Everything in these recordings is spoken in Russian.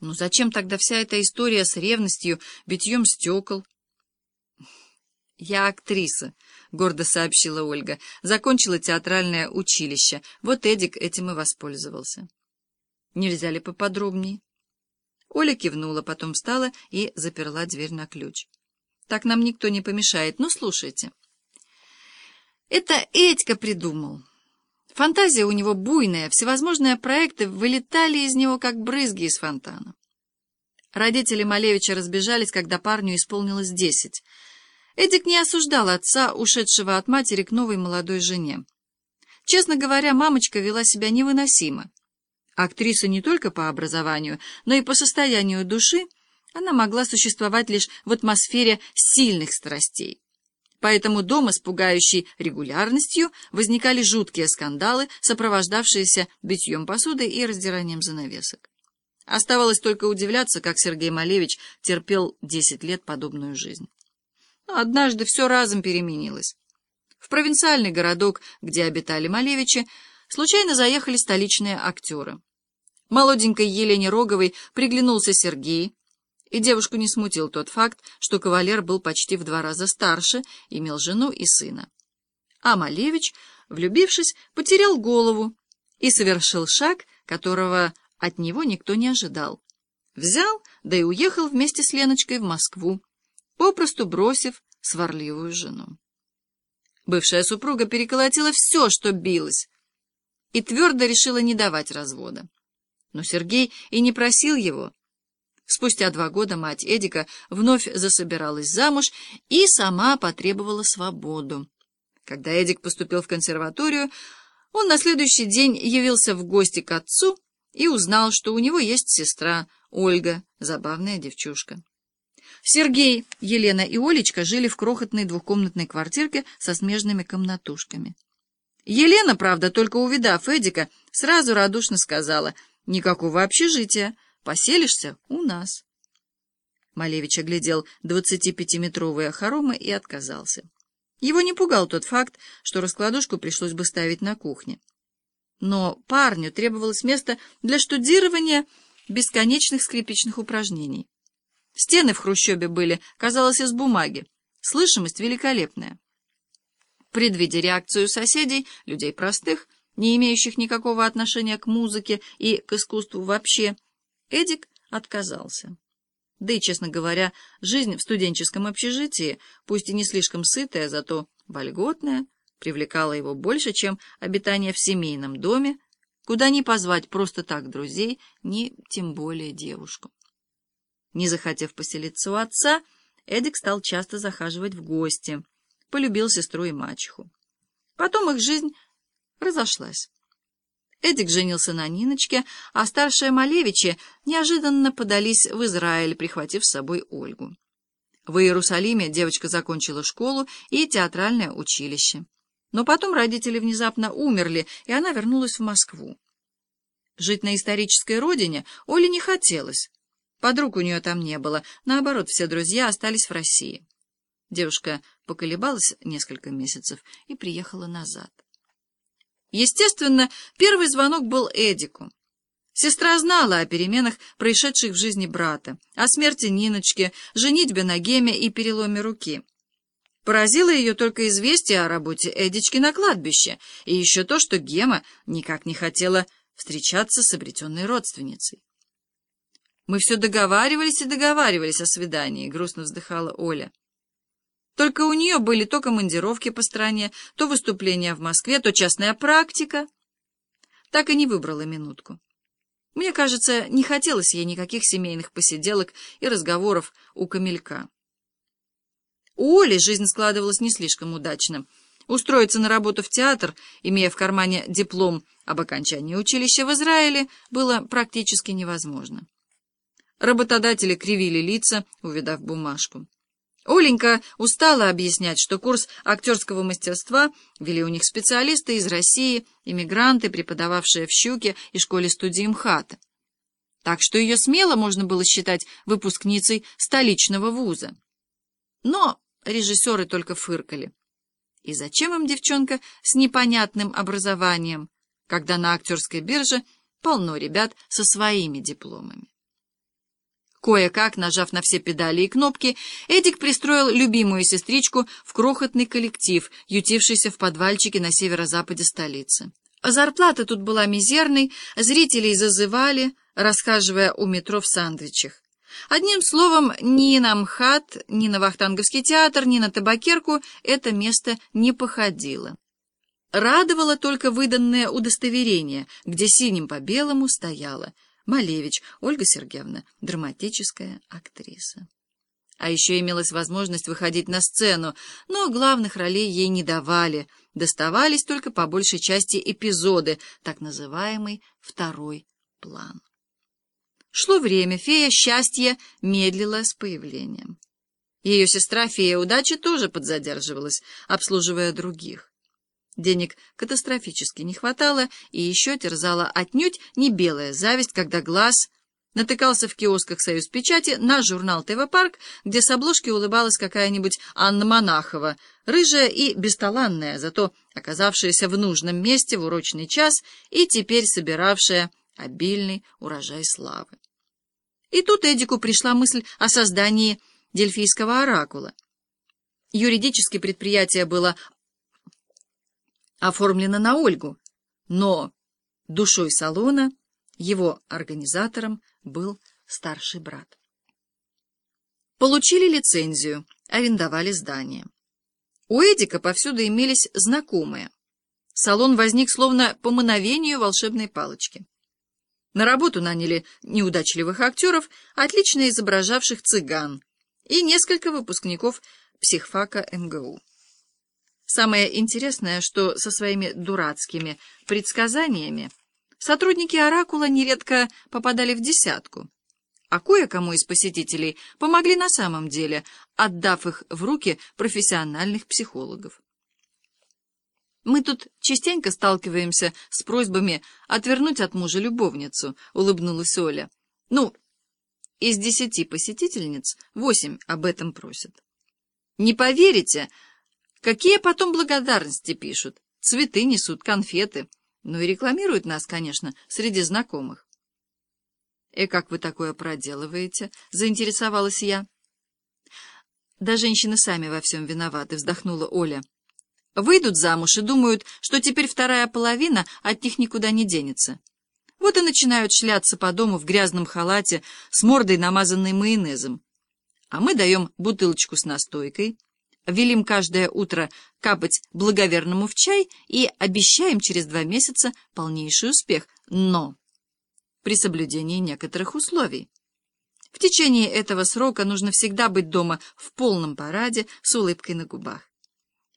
Ну зачем тогда вся эта история с ревностью, битьем стекол? «Я актриса», — гордо сообщила Ольга. «Закончила театральное училище. Вот Эдик этим и воспользовался». «Нельзя ли поподробнее?» Оля кивнула, потом встала и заперла дверь на ключ. «Так нам никто не помешает. Ну, слушайте». «Это Эдька придумал. Фантазия у него буйная, всевозможные проекты вылетали из него, как брызги из фонтана. Родители Малевича разбежались, когда парню исполнилось десять. Эдик не осуждал отца, ушедшего от матери к новой молодой жене. Честно говоря, мамочка вела себя невыносимо. Актриса не только по образованию, но и по состоянию души, она могла существовать лишь в атмосфере сильных страстей. Поэтому дома с пугающей регулярностью возникали жуткие скандалы, сопровождавшиеся битьем посуды и раздиранием занавесок. Оставалось только удивляться, как Сергей Малевич терпел десять лет подобную жизнь. Но однажды все разом переменилось. В провинциальный городок, где обитали Малевичи, случайно заехали столичные актеры. Молоденькой Елене Роговой приглянулся Сергей, и девушку не смутил тот факт, что кавалер был почти в два раза старше, имел жену и сына. А Малевич, влюбившись, потерял голову и совершил шаг, которого от него никто не ожидал. Взял, да и уехал вместе с Леночкой в Москву, попросту бросив сварливую жену. Бывшая супруга переколотила все, что билось, и твердо решила не давать развода. Но Сергей и не просил его. Спустя два года мать Эдика вновь засобиралась замуж и сама потребовала свободу. Когда Эдик поступил в консерваторию, он на следующий день явился в гости к отцу и узнал, что у него есть сестра Ольга, забавная девчушка. Сергей, Елена и Олечка жили в крохотной двухкомнатной квартирке со смежными комнатушками. Елена, правда, только увидав Эдика, сразу радушно сказала, «Никакого общежития, поселишься у нас». Малевич оглядел двадцатипятиметровые хоромы и отказался. Его не пугал тот факт, что раскладушку пришлось бы ставить на кухне. Но парню требовалось место для штудирования бесконечных скрипичных упражнений. Стены в хрущебе были, казалось, из бумаги. Слышимость великолепная. Предвидя реакцию соседей, людей простых, не имеющих никакого отношения к музыке и к искусству вообще, Эдик отказался. Да и, честно говоря, жизнь в студенческом общежитии, пусть и не слишком сытая, зато вольготная, привлекало его больше, чем обитание в семейном доме, куда не позвать просто так друзей, ни тем более девушку. Не захотев поселиться у отца, Эдик стал часто захаживать в гости, полюбил сестру и мачеху. Потом их жизнь разошлась. Эдик женился на Ниночке, а старшие Малевичи неожиданно подались в Израиль, прихватив с собой Ольгу. В Иерусалиме девочка закончила школу и театральное училище. Но потом родители внезапно умерли, и она вернулась в Москву. Жить на исторической родине Оле не хотелось. Подруг у нее там не было, наоборот, все друзья остались в России. Девушка поколебалась несколько месяцев и приехала назад. Естественно, первый звонок был Эдику. Сестра знала о переменах, происшедших в жизни брата, о смерти Ниночки, женитьбе на Геме и переломе руки. Поразило ее только известие о работе Эдички на кладбище, и еще то, что Гема никак не хотела встречаться с обретенной родственницей. «Мы все договаривались и договаривались о свидании», — грустно вздыхала Оля. Только у нее были то командировки по стране, то выступления в Москве, то частная практика. Так и не выбрала минутку. Мне кажется, не хотелось ей никаких семейных посиделок и разговоров у камелька. У Оли жизнь складывалась не слишком удачно. Устроиться на работу в театр, имея в кармане диплом об окончании училища в Израиле, было практически невозможно. Работодатели кривили лица, увидав бумажку. Оленька устала объяснять, что курс актерского мастерства вели у них специалисты из России, иммигранты, преподававшие в «Щуке» и школе-студии МХАТа. Так что ее смело можно было считать выпускницей столичного вуза. Но режиссеры только фыркали. И зачем им девчонка с непонятным образованием, когда на актерской бирже полно ребят со своими дипломами? Кое-как, нажав на все педали и кнопки, Эдик пристроил любимую сестричку в крохотный коллектив, ютившийся в подвальчике на северо-западе столицы. Зарплата тут была мизерной, зрителей зазывали, расхаживая у метро в сандвичах. Одним словом, ни на МХАТ, ни на Вахтанговский театр, ни на табакерку это место не походило. Радовало только выданное удостоверение, где синим по белому стояло «Малевич Ольга Сергеевна, драматическая актриса». А еще имелась возможность выходить на сцену, но главных ролей ей не давали, доставались только по большей части эпизоды, так называемый второй план. Шло время, фея счастья медлила с появлением. Ее сестра, фея удачи, тоже подзадерживалась, обслуживая других. Денег катастрофически не хватало, и еще терзала отнюдь не белая зависть, когда глаз натыкался в киосках «Союз печати» на журнал «ТВ Парк», где с обложки улыбалась какая-нибудь Анна Монахова, рыжая и бесталанная, зато оказавшаяся в нужном месте в урочный час и теперь собиравшая обильный урожай славы. И тут Эдику пришла мысль о создании дельфийского оракула. Юридически предприятие было оформлено на Ольгу, но душой салона, его организатором, был старший брат. Получили лицензию, арендовали здание. У Эдика повсюду имелись знакомые. Салон возник словно по мановению волшебной палочки. На работу наняли неудачливых актеров, отлично изображавших цыган, и несколько выпускников психфака МГУ. Самое интересное, что со своими дурацкими предсказаниями сотрудники «Оракула» нередко попадали в десятку, а кое-кому из посетителей помогли на самом деле, отдав их в руки профессиональных психологов. Мы тут частенько сталкиваемся с просьбами отвернуть от мужа любовницу, — улыбнулась Оля. Ну, из десяти посетительниц восемь об этом просят. Не поверите, какие потом благодарности пишут. Цветы несут, конфеты. Ну и рекламируют нас, конечно, среди знакомых. — И как вы такое проделываете? — заинтересовалась я. — Да женщины сами во всем виноваты, — вздохнула Оля. Выйдут замуж и думают, что теперь вторая половина от них никуда не денется. Вот и начинают шляться по дому в грязном халате с мордой, намазанной майонезом. А мы даем бутылочку с настойкой, велим каждое утро капать благоверному в чай и обещаем через два месяца полнейший успех, но при соблюдении некоторых условий. В течение этого срока нужно всегда быть дома в полном параде с улыбкой на губах.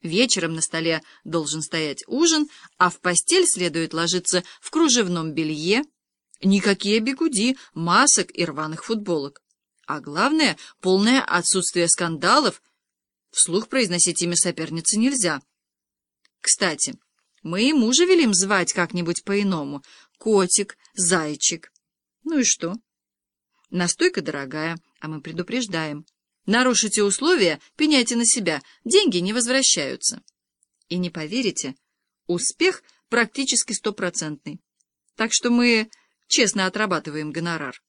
Вечером на столе должен стоять ужин, а в постель следует ложиться в кружевном белье. Никакие бегуди, масок и рваных футболок. А главное, полное отсутствие скандалов. Вслух произносить имя соперницы нельзя. Кстати, мы и мужа велим звать как-нибудь по-иному. Котик, зайчик. Ну и что? Настойка дорогая, а мы предупреждаем. Нарушите условия, пеняйте на себя, деньги не возвращаются. И не поверите, успех практически стопроцентный. Так что мы честно отрабатываем гонорар.